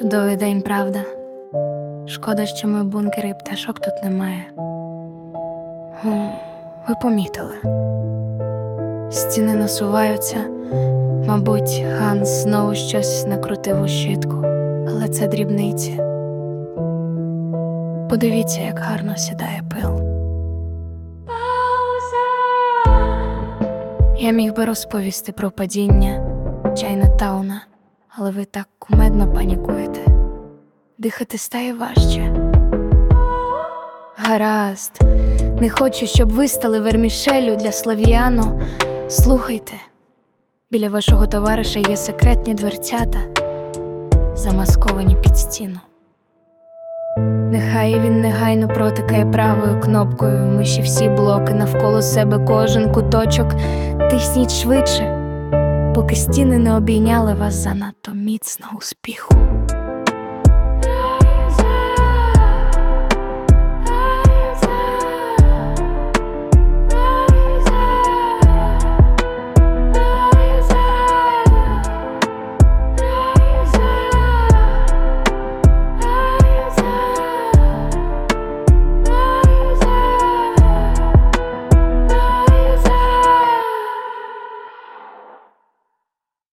Чудовий день, правда. Шкода, що ми в бункері і пташок тут немає. Ви помітили. Стіни насуваються. Мабуть, Ганс знову щось накрутив у щитку, але це дрібниці. Подивіться, як гарно сідає пил. Я міг би розповісти про падіння Чайнатауна, але ви так кумедно панікуєте. Дихати стає важче. Гаразд, не хочу, щоб ви стали вермішелю для слав'яну. Слухайте, біля вашого товариша є секретні дверцята, замасковані під стіну. Нехай він негайно протикає правою кнопкою миші всі блоки навколо себе кожен куточок. Тисніть швидше, поки стіни не обійняли вас занадто міцно успіху.